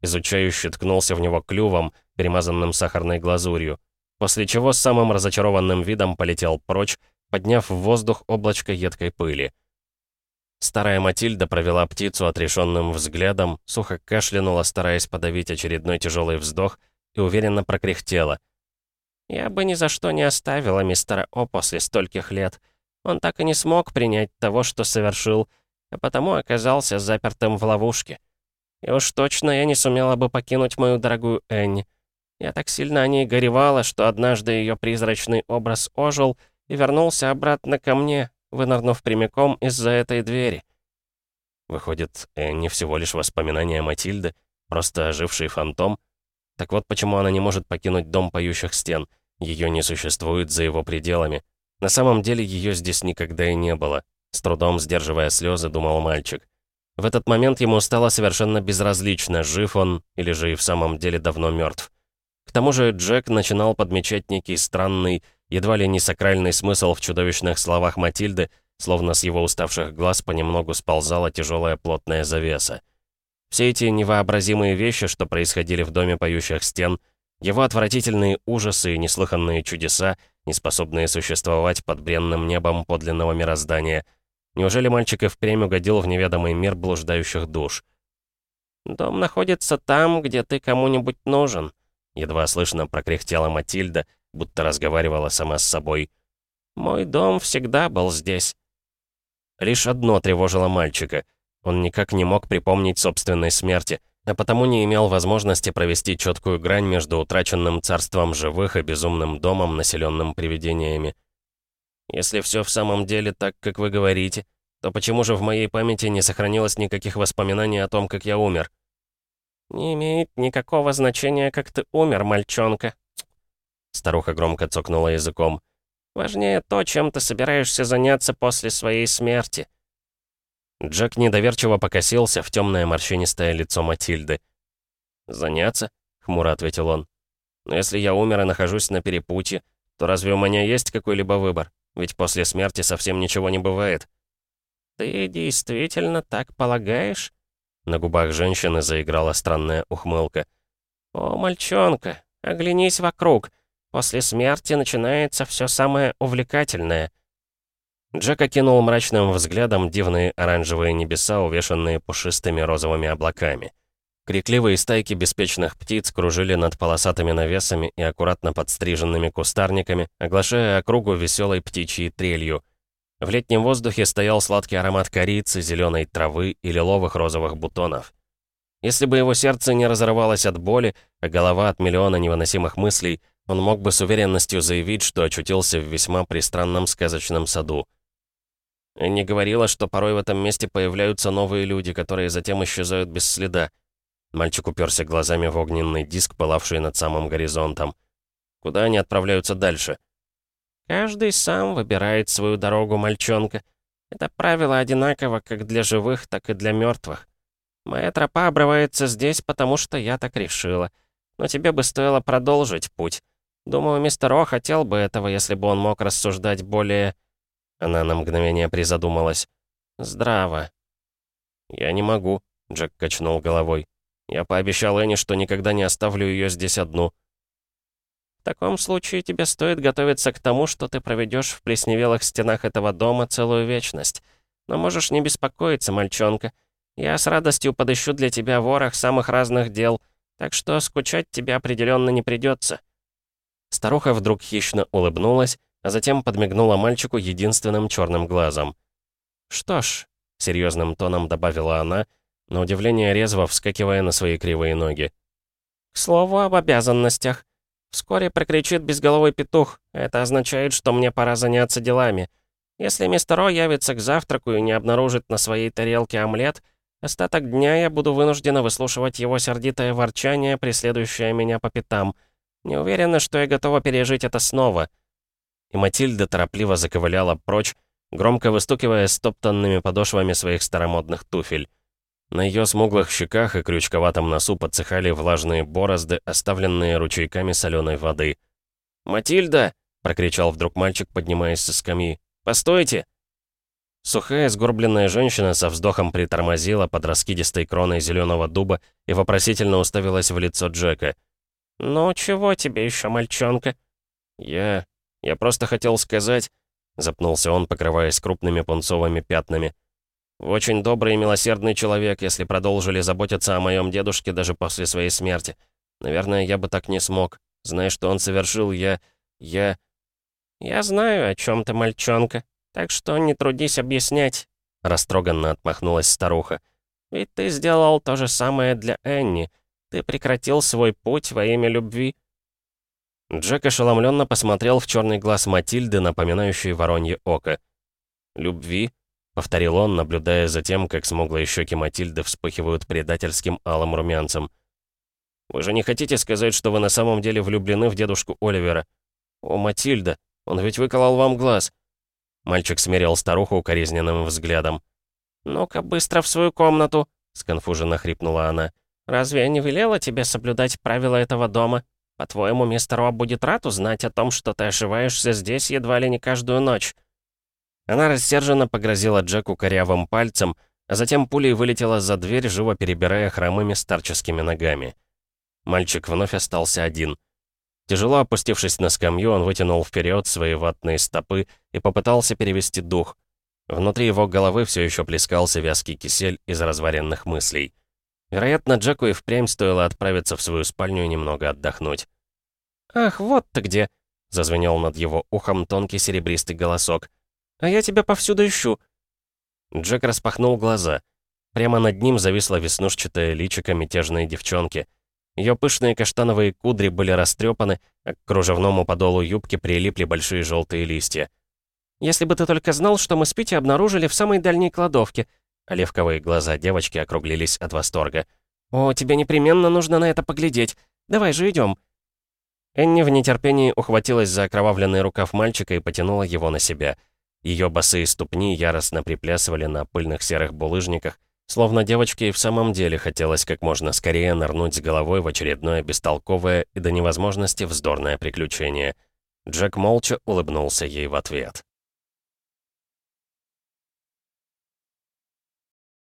Изучающе ткнулся в него клювом, перемазанным сахарной глазурью, после чего с самым разочарованным видом полетел прочь, подняв в воздух облачко едкой пыли. Старая Матильда провела птицу отрешенным взглядом, сухо кашлянула, стараясь подавить очередной тяжелый вздох, и уверенно прокряхтела. «Я бы ни за что не оставила мистера О после стольких лет. Он так и не смог принять того, что совершил, а потому оказался запертым в ловушке. И уж точно я не сумела бы покинуть мою дорогую Энни. Я так сильно о ней горевала, что однажды ее призрачный образ ожил и вернулся обратно ко мне, вынырнув прямиком из-за этой двери. Выходит, Энни всего лишь воспоминание Матильды, просто оживший фантом? Так вот почему она не может покинуть дом поющих стен. Ее не существует за его пределами. На самом деле ее здесь никогда и не было. С трудом сдерживая слезы, думал мальчик. В этот момент ему стало совершенно безразлично, жив он или же и в самом деле давно мертв. К тому же Джек начинал подмечать некий странный, едва ли не сакральный смысл в чудовищных словах Матильды, словно с его уставших глаз понемногу сползала тяжелая плотная завеса. Все эти невообразимые вещи, что происходили в доме поющих стен, его отвратительные ужасы и неслыханные чудеса, не способные существовать под бренным небом подлинного мироздания — Неужели мальчик и впрямь угодил в неведомый мир блуждающих душ? «Дом находится там, где ты кому-нибудь нужен», — едва слышно прокряхтела Матильда, будто разговаривала сама с собой. «Мой дом всегда был здесь». Лишь одно тревожило мальчика. Он никак не мог припомнить собственной смерти, а потому не имел возможности провести четкую грань между утраченным царством живых и безумным домом, населенным привидениями. Если все в самом деле так, как вы говорите, то почему же в моей памяти не сохранилось никаких воспоминаний о том, как я умер? Не имеет никакого значения, как ты умер, мальчонка. Старуха громко цокнула языком. Важнее то, чем ты собираешься заняться после своей смерти. Джек недоверчиво покосился в темное морщинистое лицо Матильды. «Заняться?» — хмуро ответил он. «Но если я умер и нахожусь на перепутье, то разве у меня есть какой-либо выбор? Ведь после смерти совсем ничего не бывает. «Ты действительно так полагаешь?» На губах женщины заиграла странная ухмылка. «О, мальчонка, оглянись вокруг. После смерти начинается все самое увлекательное». Джек окинул мрачным взглядом дивные оранжевые небеса, увешанные пушистыми розовыми облаками. Крикливые стайки беспечных птиц кружили над полосатыми навесами и аккуратно подстриженными кустарниками, оглашая округу веселой птичьей трелью. В летнем воздухе стоял сладкий аромат корицы, зеленой травы и лиловых розовых бутонов. Если бы его сердце не разорвалось от боли, а голова от миллиона невыносимых мыслей, он мог бы с уверенностью заявить, что очутился в весьма пристранном сказочном саду. Не говорила, что порой в этом месте появляются новые люди, которые затем исчезают без следа. Мальчик уперся глазами в огненный диск, пылавший над самым горизонтом. Куда они отправляются дальше? Каждый сам выбирает свою дорогу, мальчонка. Это правило одинаково как для живых, так и для мертвых. Моя тропа обрывается здесь, потому что я так решила. Но тебе бы стоило продолжить путь. Думаю, мистер О хотел бы этого, если бы он мог рассуждать более... Она на мгновение призадумалась. «Здраво». «Я не могу», — Джек качнул головой. «Я пообещал Энни, что никогда не оставлю ее здесь одну». «В таком случае тебе стоит готовиться к тому, что ты проведешь в плесневелых стенах этого дома целую вечность. Но можешь не беспокоиться, мальчонка. Я с радостью подыщу для тебя ворох самых разных дел, так что скучать тебе определенно не придется. Старуха вдруг хищно улыбнулась, а затем подмигнула мальчику единственным черным глазом. «Что ж», — серьезным тоном добавила она, на удивление резво вскакивая на свои кривые ноги. «К слову об обязанностях. Вскоре прокричит безголовый петух. Это означает, что мне пора заняться делами. Если мистер О явится к завтраку и не обнаружит на своей тарелке омлет, остаток дня я буду вынуждена выслушивать его сердитое ворчание, преследующее меня по пятам. Не уверена, что я готова пережить это снова и Матильда торопливо заковыляла прочь, громко выстукивая стоптанными подошвами своих старомодных туфель. На ее смуглых щеках и крючковатом носу подсыхали влажные борозды, оставленные ручейками соленой воды. «Матильда!» — прокричал вдруг мальчик, поднимаясь со скамьи. «Постойте!» Сухая, сгорбленная женщина со вздохом притормозила под раскидистой кроной зеленого дуба и вопросительно уставилась в лицо Джека. «Ну, чего тебе еще, мальчонка?» «Я... Я просто хотел сказать...» Запнулся он, покрываясь крупными пунцовыми пятнами. «Очень добрый и милосердный человек, если продолжили заботиться о моем дедушке даже после своей смерти. Наверное, я бы так не смог. Зная, что он совершил, я... я...» «Я знаю, о чем ты, мальчонка, так что не трудись объяснять», — растроганно отмахнулась старуха. «Ведь ты сделал то же самое для Энни. Ты прекратил свой путь во имя любви». Джек ошеломленно посмотрел в черный глаз Матильды, напоминающий воронье око. «Любви?» — повторил он, наблюдая за тем, как смуглые щеки Матильды вспыхивают предательским алым румянцем. «Вы же не хотите сказать, что вы на самом деле влюблены в дедушку Оливера? О, Матильда, он ведь выколол вам глаз!» Мальчик смерил старуху укоризненным взглядом. «Ну-ка, быстро в свою комнату!» — сконфуженно хрипнула она. «Разве я не велела тебе соблюдать правила этого дома?» По-твоему, мистер Об будет рад узнать о том, что ты ошиваешься здесь едва ли не каждую ночь?» Она рассерженно погрозила Джеку корявым пальцем, а затем пулей вылетела за дверь, живо перебирая хромыми старческими ногами. Мальчик вновь остался один. Тяжело опустившись на скамью, он вытянул вперед свои ватные стопы и попытался перевести дух. Внутри его головы все еще плескался вязкий кисель из разваренных мыслей. Вероятно, Джеку и впрямь стоило отправиться в свою спальню и немного отдохнуть. «Ах, вот ты где!» — зазвенел над его ухом тонкий серебристый голосок. «А я тебя повсюду ищу!» Джек распахнул глаза. Прямо над ним зависла веснушчатая личико мятежной девчонки. Ее пышные каштановые кудри были растрепаны, а к кружевному подолу юбки прилипли большие желтые листья. «Если бы ты только знал, что мы с Питти обнаружили в самой дальней кладовке. Оливковые глаза девочки округлились от восторга. «О, тебе непременно нужно на это поглядеть. Давай же идем. Энни в нетерпении ухватилась за окровавленный рукав мальчика и потянула его на себя. Ее босые ступни яростно приплясывали на пыльных серых булыжниках, словно девочке и в самом деле хотелось как можно скорее нырнуть с головой в очередное бестолковое и до невозможности вздорное приключение. Джек молча улыбнулся ей в ответ.